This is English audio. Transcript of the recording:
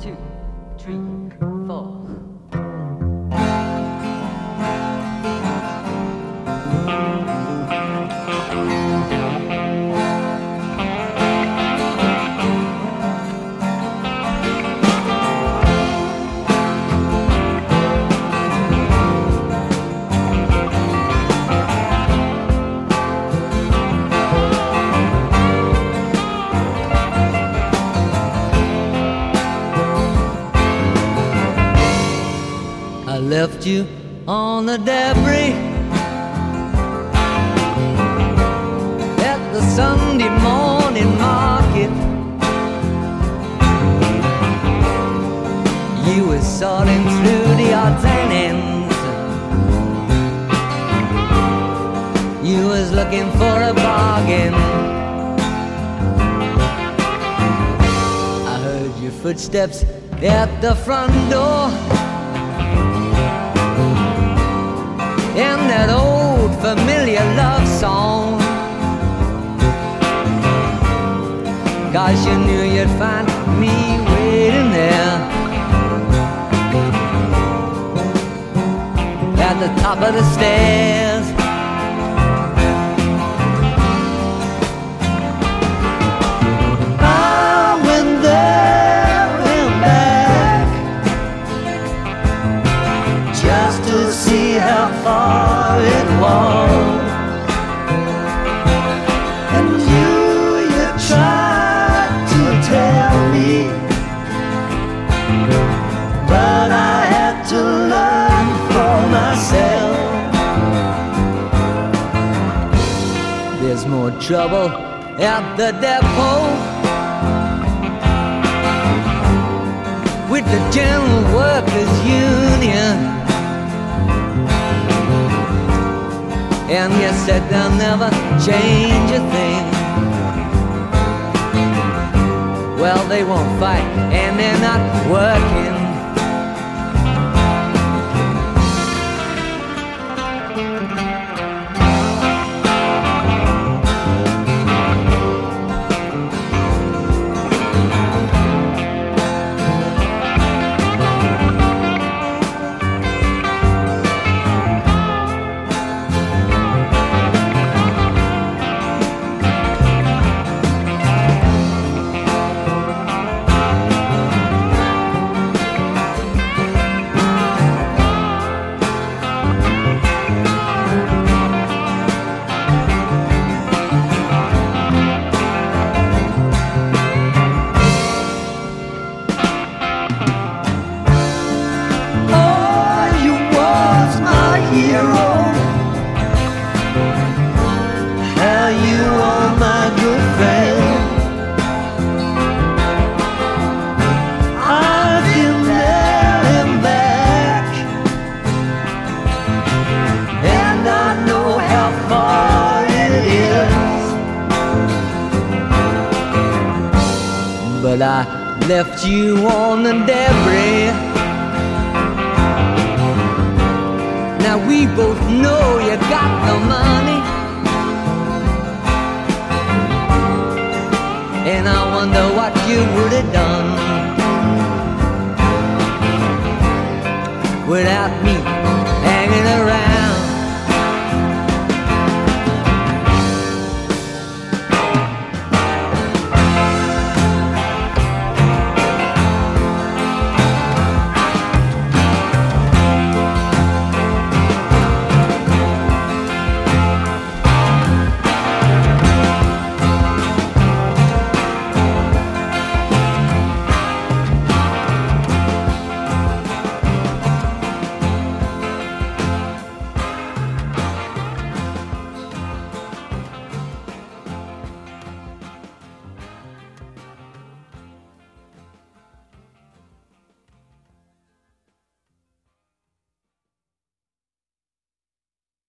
two, three, four. You on the debris at the Sunday morning market. You were sorting through the odds and ends. You was looking for a bargain. I heard your footsteps at the front door. In that old familiar love song. Cause you knew you'd find me waiting there at the top of the stairs. How far it was. And you, you tried to tell me, but I had to learn for myself. There's more trouble at the depot. With the General Workers Union And you said they'll never change a thing. Well, they won't fight, and they're not working. But I left you on the debris. Now we both know you got the money. And I wonder what you would have done